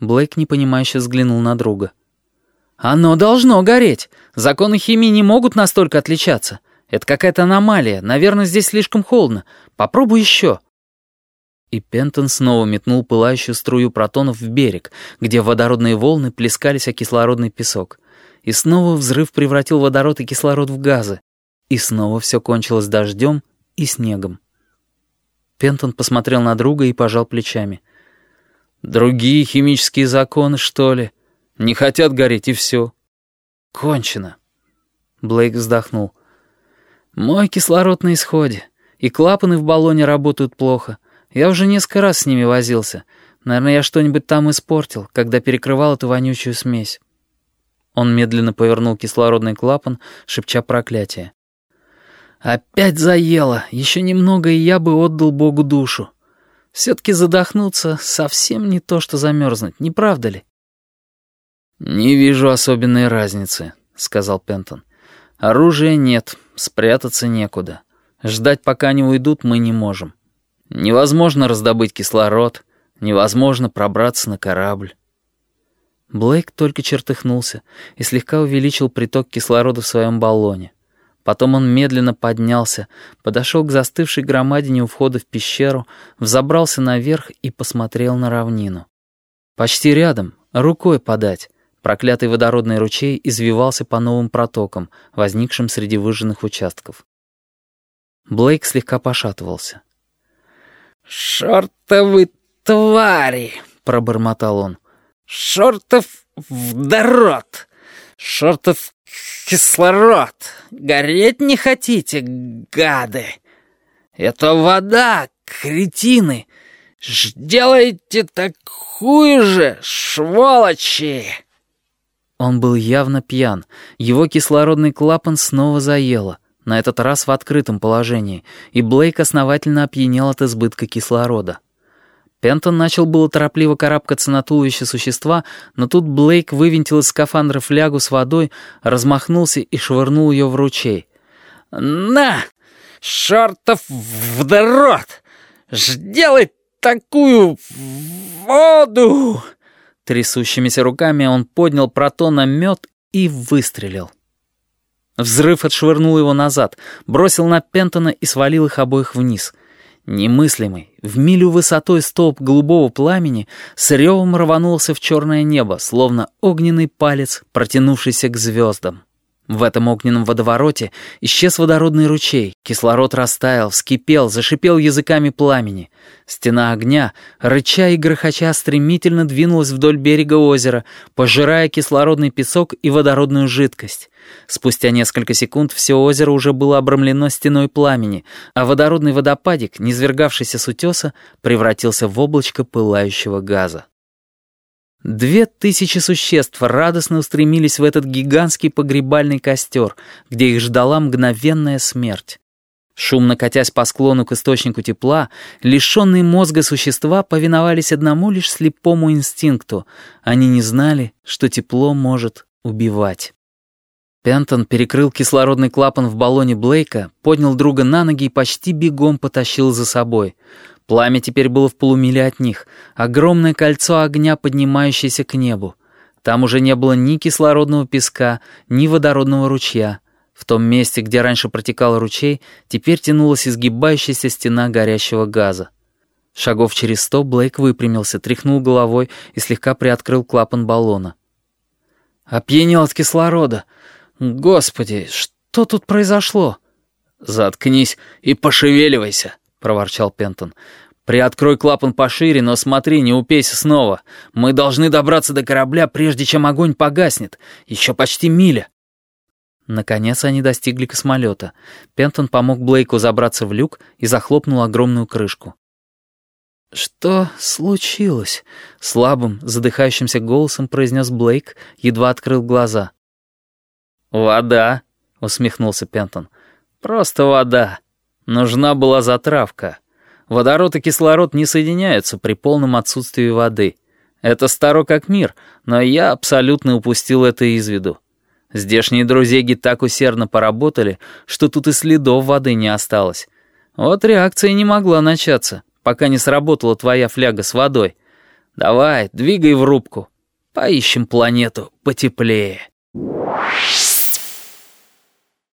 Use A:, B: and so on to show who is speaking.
A: Блейк непонимающе взглянул на друга. «Оно должно гореть. Законы химии не могут настолько отличаться. Это какая-то аномалия. Наверное, здесь слишком холодно. Попробуй еще». И Пентон снова метнул пылающую струю протонов в берег, где водородные волны плескались о кислородный песок. И снова взрыв превратил водород и кислород в газы. И снова все кончилось дождем и снегом. Пентон посмотрел на друга и пожал плечами. «Другие химические законы, что ли? Не хотят гореть, и все. Кончено». Блейк вздохнул. «Мой кислород на исходе, и клапаны в баллоне работают плохо. Я уже несколько раз с ними возился. Наверное, я что-нибудь там испортил, когда перекрывал эту вонючую смесь». Он медленно повернул кислородный клапан, шепча проклятие. «Опять заело. Еще немного, и я бы отдал Богу душу. Все-таки задохнуться совсем не то, что замерзнуть, не правда ли?» «Не вижу особенной разницы», — сказал Пентон. «Оружия нет, спрятаться некуда. Ждать, пока они уйдут, мы не можем. Невозможно раздобыть кислород, невозможно пробраться на корабль». Блейк только чертыхнулся и слегка увеличил приток кислорода в своем баллоне. Потом он медленно поднялся, подошел к застывшей громадине у входа в пещеру, взобрался наверх и посмотрел на равнину. Почти рядом, рукой подать, проклятый водородный ручей извивался по новым протокам, возникшим среди выжженных участков. Блейк слегка пошатывался.
B: «Шортовы твари!» — пробормотал он. «Шортов водород! Шортов кислород! Гореть не хотите, гады? Это вода, кретины! Сделайте такую же, сволочи!»
A: Он был явно пьян. Его кислородный клапан снова заело, на этот раз в открытом положении, и Блейк основательно опьянел от избытка кислорода. Пентон начал было торопливо карабкаться на туловище существа, но тут Блейк вывинтил из скафандра флягу с водой, размахнулся и швырнул ее в ручей.
B: «На! Шартов водород! Сделай такую воду!»
A: Трясущимися руками он поднял протон мед и выстрелил. Взрыв отшвырнул его назад, бросил на Пентона и свалил их обоих вниз — Немыслимый, в милю высотой столб голубого пламени с ревом рванулся в черное небо, словно огненный палец, протянувшийся к звездам. В этом огненном водовороте исчез водородный ручей, кислород растаял, вскипел, зашипел языками пламени. Стена огня, рыча и грохоча, стремительно двинулась вдоль берега озера, пожирая кислородный песок и водородную жидкость. Спустя несколько секунд все озеро уже было обрамлено стеной пламени, а водородный водопадик, низвергавшийся с утеса, превратился в облачко пылающего газа. Две тысячи существ радостно устремились в этот гигантский погребальный костер, где их ждала мгновенная смерть. Шумно катясь по склону к источнику тепла, лишенные мозга существа повиновались одному лишь слепому инстинкту. Они не знали, что тепло может убивать. Пентон перекрыл кислородный клапан в баллоне Блейка, поднял друга на ноги и почти бегом потащил за собой. Пламя теперь было в полумиле от них, огромное кольцо огня, поднимающееся к небу. Там уже не было ни кислородного песка, ни водородного ручья. В том месте, где раньше протекал ручей, теперь тянулась изгибающаяся стена горящего газа. Шагов через сто Блейк выпрямился, тряхнул головой и слегка приоткрыл клапан баллона. «Опьянел от кислорода! Господи, что тут произошло?»
B: «Заткнись и пошевеливайся!» — проворчал Пентон. «Приоткрой клапан пошире, но смотри, не упейся снова. Мы должны добраться до корабля, прежде чем огонь погаснет. Еще почти миля».
A: Наконец они достигли космолета. Пентон помог Блейку забраться в люк и захлопнул огромную крышку. «Что случилось?» — слабым, задыхающимся голосом произнес Блейк, едва открыл глаза.
B: «Вода», — усмехнулся Пентон. «Просто вода». Нужна была затравка. Водород и кислород не соединяются при полном отсутствии воды. Это старо как мир, но я абсолютно упустил это из виду. Здешние друзьяги так усердно поработали, что тут и следов воды не осталось. Вот реакция не могла начаться, пока не сработала твоя фляга с водой. Давай, двигай в рубку. Поищем планету потеплее.